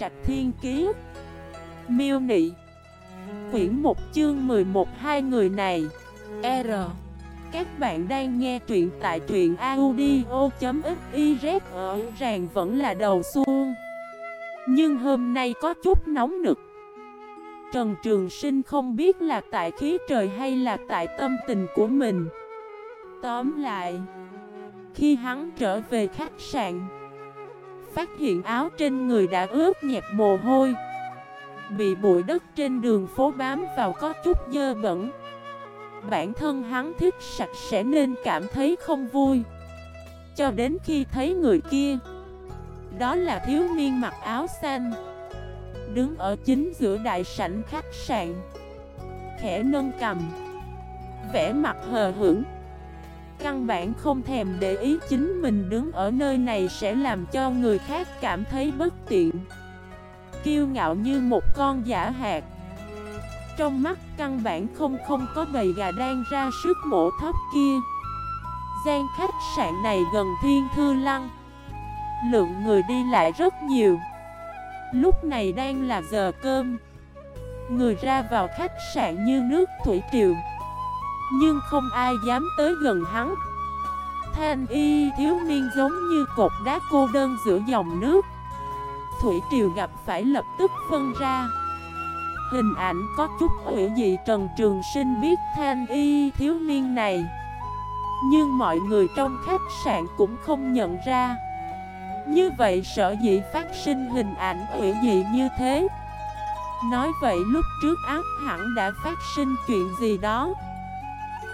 Trạch Thiên Kiế Miêu Nị. Quyển 1 chương 11 Hai người này. R. Các bạn đang nghe truyện tại truyện audio.xyz Ở ràng vẫn là đầu xuông Nhưng hôm nay có chút nóng nực. Trần Trường Sinh không biết là tại khí trời hay là tại tâm tình của mình. Tóm lại, Khi hắn trở về khách sạn Phát hiện áo trên người đã ướt nhẹp mồ hôi. Bị bụi đất trên đường phố bám vào có chút dơ bẩn. Bản thân hắn thích sạch sẽ nên cảm thấy không vui. Cho đến khi thấy người kia, Đó là thiếu niên mặc áo xanh, Đứng ở chính giữa đại sảnh khách sạn, Khẽ nâng cầm Vẽ mặt hờ hững. Căn bản không thèm để ý chính mình đứng ở nơi này sẽ làm cho người khác cảm thấy bất tiện. Kiêu ngạo như một con giả hạt. Trong mắt căn bản không không có bầy gà đang ra sức mổ thóc kia. Gian khách sạn này gần thiên thư lăng. Lượng người đi lại rất nhiều. Lúc này đang là giờ cơm. Người ra vào khách sạn như nước thủy triều. Nhưng không ai dám tới gần hắn. Thanh y thiếu niên giống như cột đá cô đơn giữa dòng nước. Thủy triều gặp phải lập tức phân ra. Hình ảnh có chút hữu dị Trần Trường Sinh biết thanh y thiếu niên này. Nhưng mọi người trong khách sạn cũng không nhận ra. Như vậy sở dĩ phát sinh hình ảnh hữu dị như thế? Nói vậy lúc trước ác hẳn đã phát sinh chuyện gì đó?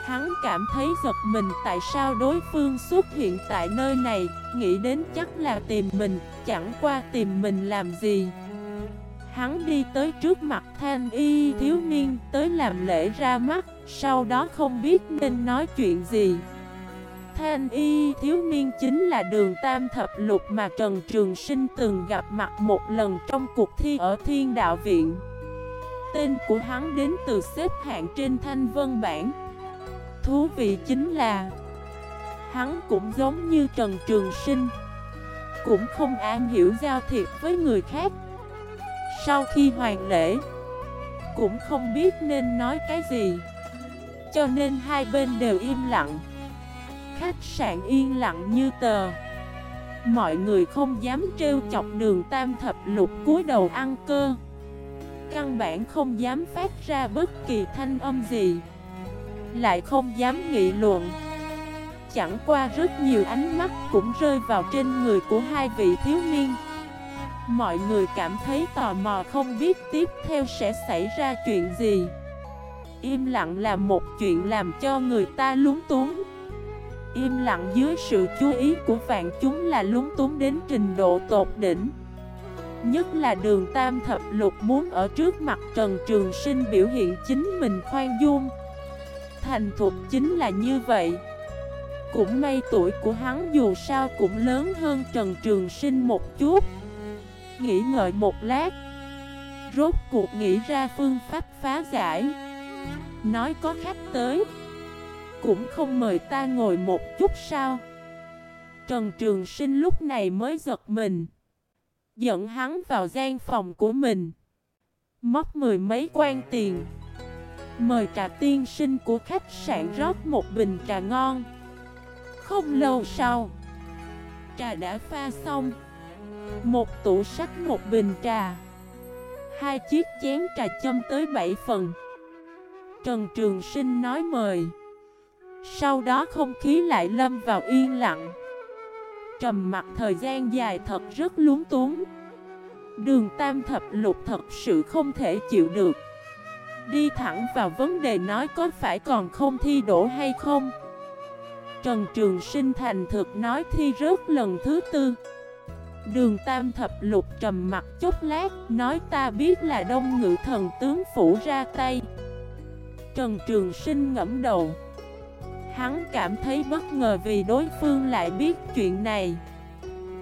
Hắn cảm thấy giật mình tại sao đối phương xuất hiện tại nơi này Nghĩ đến chắc là tìm mình, chẳng qua tìm mình làm gì. Hắn đi tới trước mặt thanh y thiếu niên tới làm lễ ra mắt Sau đó không biết nên nói chuyện gì. Thanh y thiếu niên chính là đường tam thập lục mà Trần Trường Sinh từng gặp mặt một lần trong cuộc thi ở Thiên Đạo Viện. Tên của hắn đến từ xếp hạng trên thanh vân bản Thú vị chính là Hắn cũng giống như Trần Trường Sinh, Cũng không an hiểu giao thiệp với người khác. Sau khi hoàn lễ, Cũng không biết nên nói cái gì, Cho nên hai bên đều im lặng. Khách sạn yên lặng như tờ. Mọi người không dám trêu chọc đường tam thập lục cúi đầu ăn cơ Căn bản không dám phát ra bất kỳ thanh âm gì. Lại không dám nghị luận. Chẳng qua rất nhiều ánh mắt cũng rơi vào trên người của hai vị thiếu niên. Mọi người cảm thấy tò mò không biết tiếp theo sẽ xảy ra chuyện gì. Im lặng là một chuyện làm cho người ta lúng túng. Im lặng dưới sự chú ý của vạn chúng là lúng túng đến trình độ tột đỉnh. Nhất là đường tam thập lục muốn ở trước mặt Trần Trường Sinh biểu hiện chính mình khoan dung. Thành thục chính là như vậy. Cũng may tuổi của hắn dù sao cũng lớn hơn Trần Trường Sinh một chút. Nghĩ ngợi một lát, Rốt cuộc nghĩ ra phương pháp phá giải. Nói có khách tới, Cũng không mời ta ngồi một chút sao? Trần Trường Sinh lúc này mới giật mình, Dẫn hắn vào gian phòng của mình. Móc mười mấy quan tiền Mời trà tiên sinh của khách sạn rót một bình trà ngon. Không lâu sau, Trà đã pha xong. Một tủ sách một bình trà. Hai chiếc chén trà châm tới bảy phần. Trần Trường Sinh nói mời. Sau đó không khí lại lâm vào yên lặng. Trầm mặt thời gian dài thật rất lúng túng. Đường tam thập lục thật sự không thể chịu được. Đi thẳng vào vấn đề nói có phải còn không thi đổ hay không? Trần Trường Sinh thành thực nói thi rớt lần thứ tư. Đường Tam Thập Lục trầm mặt chút lát, Nói ta biết là đông ngự thần tướng phủ ra tay. Trần Trường Sinh ngẫm đầu. Hắn cảm thấy bất ngờ vì đối phương lại biết chuyện này.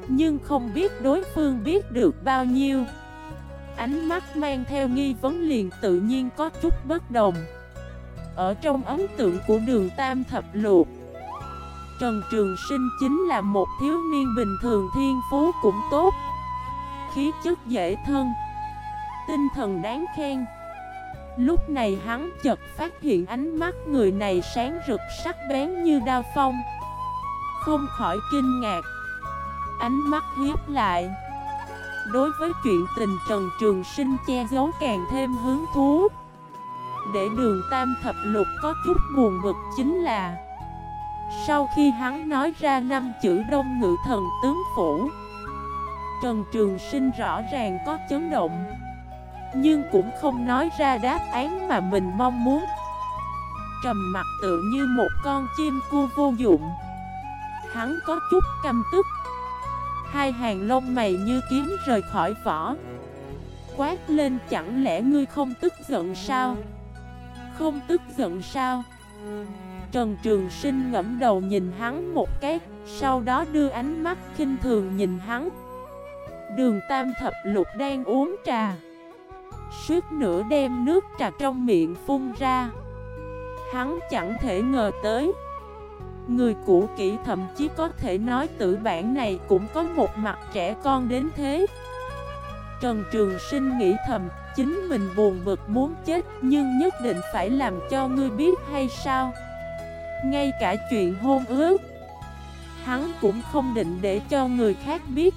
Nhưng không biết đối phương biết được bao nhiêu. Ánh mắt mang theo nghi vấn liền tự nhiên có chút bất đồng. Ở trong ấn tượng của đường Tam Thập Luộc Trần Trường Sinh chính là một thiếu niên bình thường thiên phú cũng tốt, khí chất dễ thân, Tinh thần đáng khen. Lúc này hắn chợt phát hiện ánh mắt người này sáng rực sắc bén như đao phong, Không khỏi kinh ngạc. Ánh mắt hiếp lại. Đối với chuyện tình Trần Trường Sinh che giấu càng thêm hứng thú. Để đường tam thập lục có chút buồn bực chính là, Sau khi hắn nói ra năm chữ đông ngự thần tướng phủ, Trần Trường Sinh rõ ràng có chấn động, Nhưng cũng không nói ra đáp án mà mình mong muốn. Trầm mặt tự như một con chim cu vô dụng. Hắn có chút căm tức Hai hàng lông mày như kiếm rời khỏi vỏ. Quát lên, chẳng lẽ ngươi không tức giận sao? Không tức giận sao? Trần Trường Sinh ngẫm đầu nhìn hắn một cái, Sau đó đưa ánh mắt khinh thường nhìn hắn. Đường Tam Thập Lục đang uống trà. Suốt nửa đem nước trà trong miệng phun ra. Hắn chẳng thể ngờ tới Người cũ kỹ thậm chí có thể nói tử bản này cũng có một mặt trẻ con đến thế. Trần Trường Sinh nghĩ thầm, Chính mình buồn bực muốn chết Nhưng nhất định phải làm cho ngươi biết hay sao? Ngay cả chuyện hôn ước, Hắn cũng không định để cho người khác biết.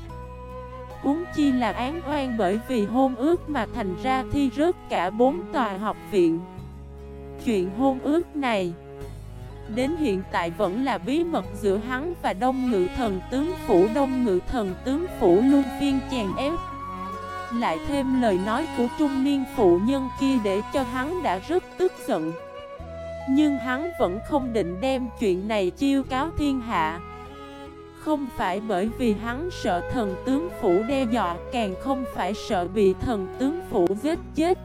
Uống chi là án oan bởi vì hôn ước mà thành ra thi rớt cả bốn tòa học viện. Chuyện hôn ước này Đến hiện tại vẫn là bí mật giữa hắn và Đông Ngự Thần Tướng Phủ. Đông Ngự Thần Tướng Phủ luôn phiên chèn ép. Lại thêm lời nói của trung niên phụ nhân kia để cho hắn đã rất tức giận. Nhưng hắn vẫn không định đem chuyện này chiêu cáo thiên hạ. Không phải bởi vì hắn sợ thần tướng phủ đe dọa, Càng không phải sợ bị thần tướng phủ giết chết.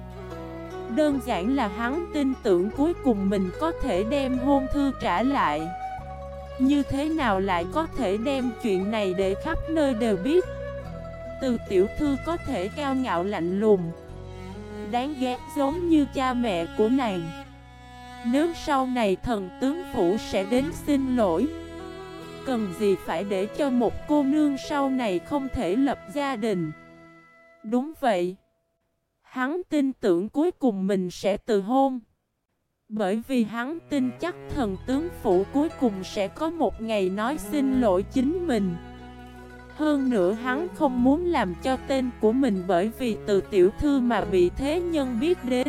Đơn giản là hắn tin tưởng cuối cùng mình có thể đem hôn thư trả lại. Như thế nào lại có thể đem chuyện này để khắp nơi đều biết? Từ tiểu thư có thể cao ngạo lạnh lùng. Đáng ghét giống như cha mẹ của nàng. Nếu sau này thần tướng phủ sẽ đến xin lỗi, Cần gì phải để cho một cô nương sau này không thể lập gia đình? Đúng vậy. Hắn tin tưởng cuối cùng mình sẽ từ hôn. Bởi vì hắn tin chắc thần tướng phủ cuối cùng sẽ có một ngày nói xin lỗi chính mình. Hơn nữa hắn không muốn làm cho tên của mình bởi vì từ tiểu thư mà bị thế nhân biết đến.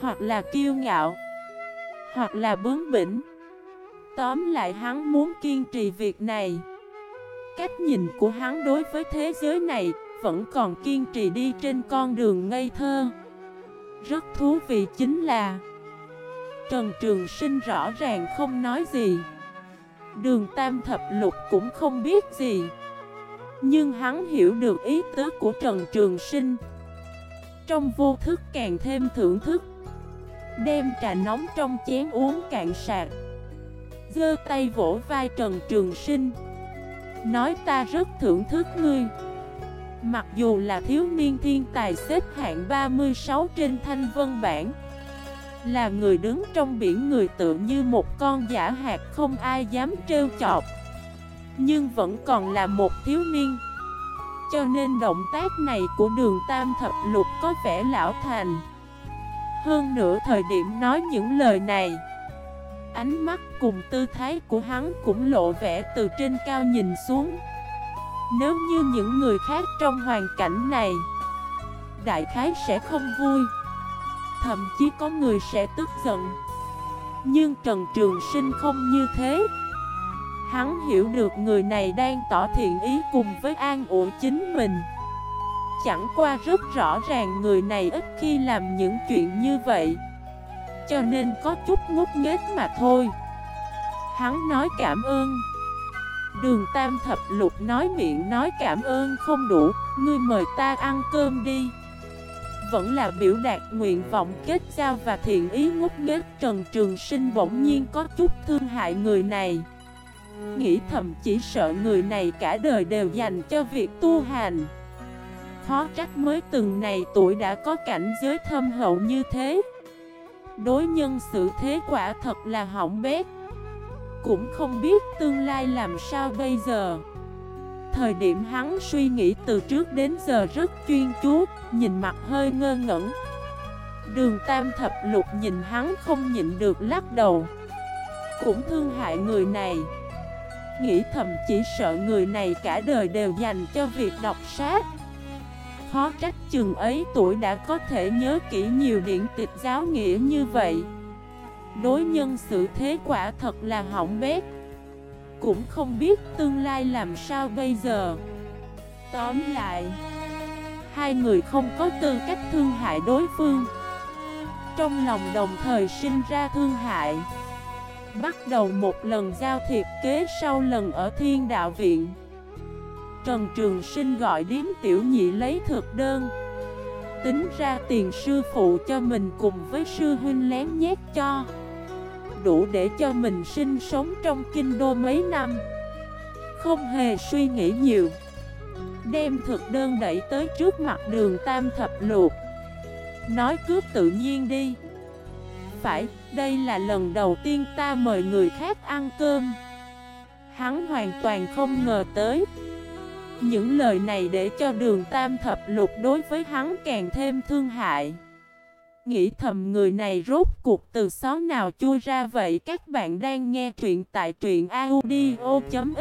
Hoặc là kiêu ngạo. Hoặc là bướng bỉnh. Tóm lại hắn muốn kiên trì việc này. Cách nhìn của hắn đối với thế giới này vẫn còn kiên trì đi trên con đường ngây thơ. Rất thú vị chính là, Trần Trường Sinh rõ ràng không nói gì. Đường Tam Thập Lục cũng không biết gì. Nhưng hắn hiểu được ý tứ của Trần Trường Sinh. Trong vô thức càng thêm thưởng thức, Đem trà nóng trong chén uống cạn sạc. Dơ tay vỗ vai Trần Trường Sinh. Nói ta rất thưởng thức ngươi. Mặc dù là thiếu niên thiên tài xếp hạng 36 trên thanh vân bản Là người đứng trong biển người tự như một con giả hạt không ai dám trêu chọc, Nhưng vẫn còn là một thiếu niên. Cho nên động tác này của đường Tam Thập Lục có vẻ lão thành. Hơn nữa thời điểm nói những lời này, Ánh mắt cùng tư thái của hắn cũng lộ vẻ từ trên cao nhìn xuống nếu như những người khác trong hoàn cảnh này, Đại khái sẽ không vui. Thậm chí có người sẽ tức giận. Nhưng Trần Trường Sinh không như thế. Hắn hiểu được người này đang tỏ thiện ý cùng với an ủi chính mình. Chẳng qua rất rõ ràng người này ít khi làm những chuyện như vậy. Cho nên có chút ngút nghếch mà thôi. Hắn nói cảm ơn. Đường Tam Thập Lục nói miệng nói cảm ơn không đủ, ngươi mời ta ăn cơm đi. Vẫn là biểu đạt nguyện vọng kết giao và thiện ý ngút nghếch Trần Trường Sinh bỗng nhiên có chút thương hại người này. Nghĩ thầm chỉ sợ người này cả đời đều dành cho việc tu hành. Khó trách mới từng này tuổi đã có cảnh giới thâm hậu như thế. Đối nhân xử thế quả thật là hỏng bét cũng không biết tương lai làm sao bây giờ thời điểm hắn suy nghĩ từ trước đến giờ rất chuyên chú, nhìn mặt hơi ngơ ngẩn. Đường tam thập lục nhìn hắn không nhịn được lắc đầu. Cũng thương hại người này. Nghĩ thầm chỉ sợ người này cả đời đều dành cho việc đọc sách. Khó trách chừng ấy tuổi đã có thể nhớ kỹ nhiều điển tịch giáo nghĩa như vậy. Đối nhân xử thế quả thật là hỏng bét. Cũng không biết tương lai làm sao bây giờ. Tóm lại, Hai người không có tư cách thương hại đối phương. Trong lòng đồng thời sinh ra thương hại. Bắt đầu một lần giao thiệp kế sau lần ở thiên đạo viện. Trần Trường Sinh gọi điếm tiểu nhị lấy thực đơn. Tính ra tiền sư phụ cho mình cùng với sư huynh lén nhét cho đủ để cho mình sinh sống trong kinh đô mấy năm. Không hề suy nghĩ nhiều. Đem thực đơn đẩy tới trước mặt đường tam thập luộc. Nói cướp tự nhiên đi. Phải, đây là lần đầu tiên ta mời người khác ăn cơm. Hắn hoàn toàn không ngờ tới. Những lời này để cho đường tam thập lục đối với hắn càng thêm thương hại. Nghĩ thầm người này rốt cuộc từ xó nào chui ra vậy? Các bạn đang nghe truyện tại truyện audio.fif